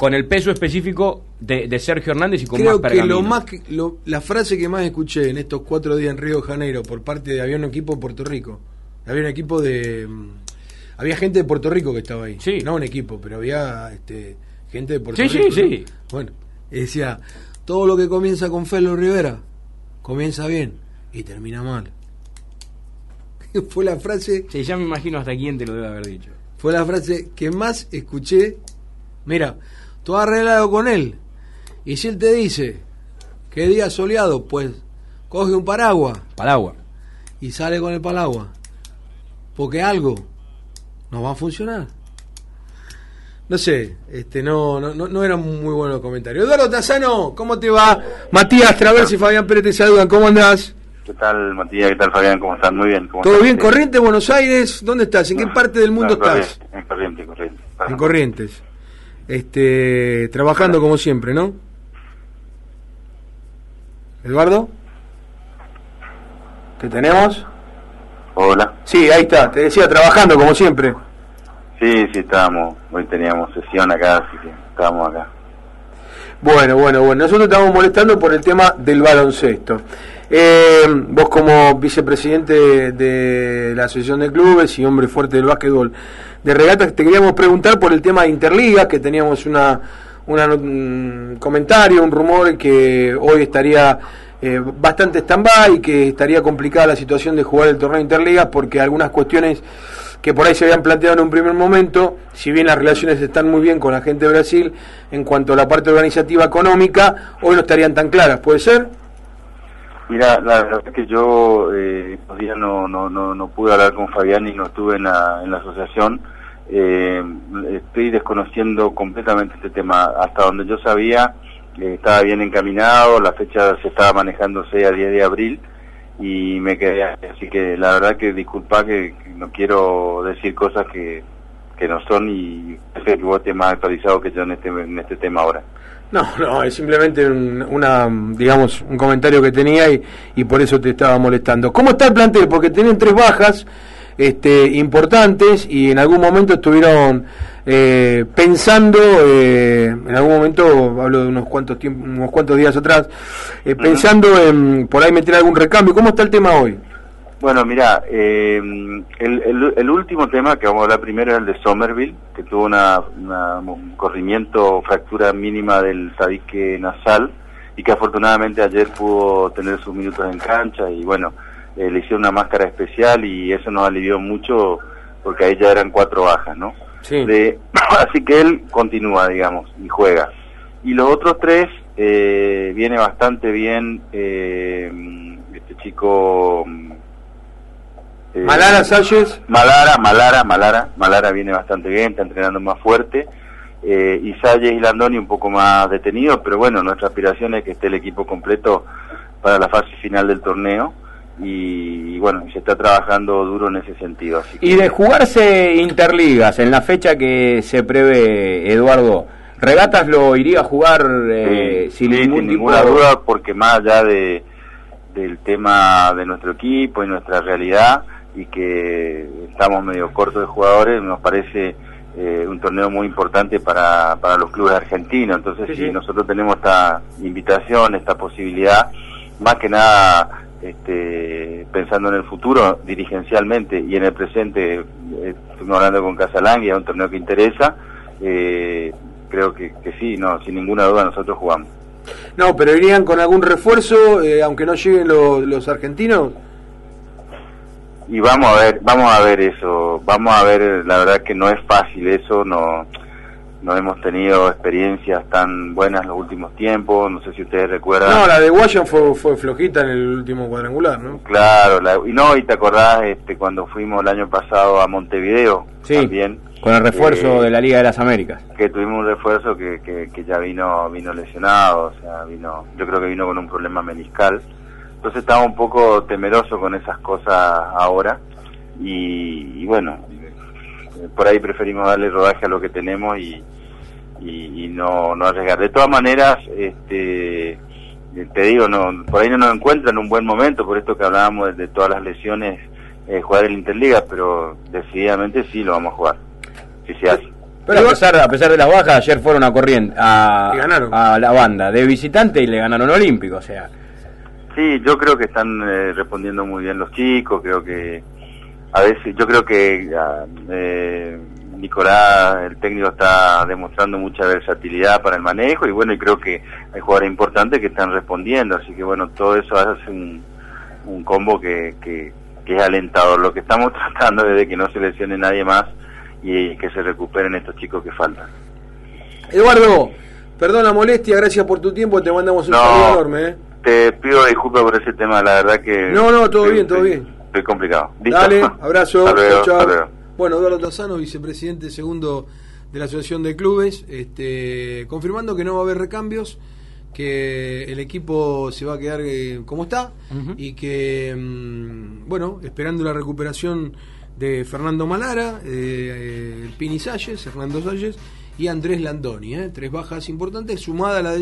con el peso específico de, Sergio Hernández y con Creo más que lo más la frase que más escuché en estos cuatro días en Río de Janeiro por parte de había un equipo de Puerto Rico, había un equipo de mm, había gente de Puerto Rico que estaba ahí, sí. no un equipo, pero había este, gente de Puerto Rico. Sí, sí, sí. Bueno, decía, todo lo que comienza con Felo Rivera comienza bien y termina mal. Fue la frase. Sí, ya me imagino hasta quién te lo debe haber dicho. Fue la frase que más escuché. Mira, tú has arreglado con él. Y si él te dice que día soleado, pues coge un paraguas. Paraguas. Y sale con el paraguas. Porque algo no va a funcionar. No sé, este, no, no, no eran muy buenos los comentarios. Eduardo Tazano, ¿cómo te va? Matías Travers y Fabián Pérez te saludan, ¿cómo andás? ¿Qué tal, Matías? ¿Qué tal, Fabián? ¿Cómo están? Muy bien. ¿Todo bien? ¿Corrientes, Buenos Aires? ¿Dónde estás? ¿En qué parte del mundo estás? En Corrientes, Corrientes. En Corrientes. Este, trabajando como siempre, ¿no? ¿Eduardo? ¿Te tenemos? Hola. Sí, ahí está. Te decía, trabajando como siempre. Sí, sí, estábamos. Hoy teníamos sesión acá, así que estábamos acá. Bueno, bueno, bueno. Nosotros estamos molestando por el tema del baloncesto. Eh, vos como vicepresidente de la Asociación de Clubes y hombre fuerte del básquetbol de regatas, te queríamos preguntar por el tema de Interliga, que teníamos una, un comentario, un rumor que hoy estaría eh, bastante stand-by y que estaría complicada la situación de jugar el torneo Interliga porque algunas cuestiones que por ahí se habían planteado en un primer momento, si bien las relaciones están muy bien con la gente de Brasil, en cuanto a la parte organizativa económica, hoy no estarían tan claras, ¿puede ser? Mira, la verdad es que yo eh, estos no, no, no, no, pude hablar con Fabián y no estuve en la, en la asociación. Eh, estoy desconociendo completamente este tema. Hasta donde yo sabía, eh, estaba bien encaminado, la fecha se estaba manejándose a 10 de abril y me quedé así que la verdad que disculpa que, no quiero decir cosas que, que no son y sé que vos estés más actualizado que yo en este, en este tema ahora. No, no, es simplemente un, una, digamos, un comentario que tenía y, y por eso te estaba molestando. ¿Cómo está el plantel? Porque tienen tres bajas este, importantes y en algún momento estuvieron eh, pensando, eh, en algún momento, hablo de unos cuantos, tiempos, unos cuantos días atrás, eh, pensando en por ahí meter algún recambio. ¿Cómo está el tema hoy? Bueno, mira, eh, el, el, último tema que vamos a hablar primero es el de Somerville, que tuvo una, un corrimiento, fractura mínima del tabique nasal y que afortunadamente ayer pudo tener sus minutos en cancha y bueno, eh, le hicieron una máscara especial y eso nos alivió mucho porque ahí ya eran cuatro bajas, ¿no? Sí. así que él continúa, digamos, y juega. Y los otros tres eh, viene bastante bien eh, este chico eh, Malara Salles. Malara, Malara, Malara, Malara viene bastante bien, está entrenando más fuerte. Eh, y Salles y Landoni un poco más detenidos, pero bueno, nuestra aspiración es que esté el equipo completo para la fase final del torneo. Y, bueno, se está trabajando duro en ese sentido. Y de jugarse interligas en la fecha que se prevé, Eduardo, ¿Regatas lo iría a jugar eh, sin, ninguna duda? Porque más allá de, del tema de nuestro equipo y nuestra realidad, y que estamos medio cortos de jugadores, nos parece eh, un torneo muy importante para, para los clubes argentinos. Entonces, si nosotros tenemos esta invitación, esta posibilidad, más que nada este, pensando en el futuro dirigencialmente y en el presente, eh, estuvimos hablando con Casalanguia, un torneo que interesa, eh, creo que, que sí, no, sin ninguna duda nosotros jugamos. No, pero irían con algún refuerzo, eh, aunque no lleguen los argentinos y vamos a ver vamos a ver eso vamos a ver la verdad que no es fácil eso no no hemos tenido experiencias tan buenas en los últimos tiempos no sé si ustedes recuerdan. No la de Washington fue, fue flojita en el último cuadrangular no claro la, y no y te acordás este cuando fuimos el año pasado a Montevideo sí, también con el refuerzo eh, de la Liga de las Américas. que tuvimos un refuerzo que, que, que ya vino vino lesionado o sea vino yo creo que vino con un problema meniscal. Entonces estaba un poco temeroso con esas cosas ahora y, bueno, por ahí preferimos darle rodaje a lo que tenemos y, y, no, no arriesgar. De todas maneras, este te digo, no por ahí no nos encuentran en un buen momento, por esto que hablábamos de, todas las lesiones, eh, jugar el Interliga, pero decididamente sí lo vamos a jugar, si se hace. Pero a pesar, a pesar de las bajas, ayer fueron a corriente a, a la banda de visitante y le ganaron Olímpico, o sea. Sí, yo creo que están eh, respondiendo muy bien los chicos, creo que a veces, yo creo que ah, eh, Nicolás, el técnico, está demostrando mucha versatilidad para el manejo y bueno, y creo que hay jugadores importantes que están respondiendo, así que bueno, todo eso hace un, un combo que, que, que es alentador. Lo que estamos tratando es de que no se lesione nadie más y que se recuperen estos chicos que faltan. Eduardo, perdón la molestia, gracias por tu tiempo, te mandamos un saludo enorme. ¿eh? Te pido disculpas por ese tema, la verdad que... No, no, todo bien, todo bien. Estoy complicado. Dale, abrazo. Bueno, Eduardo Tazano, vicepresidente segundo de la Asociación de Clubes, este, confirmando que no va a haber recambios, que el equipo se va a quedar eh, como está y que, mm, bueno, esperando la recuperación de Fernando Malara, eh, Pini Salles, Fernando Salles y Andrés Landoni, eh, tres bajas importantes, sumada a la de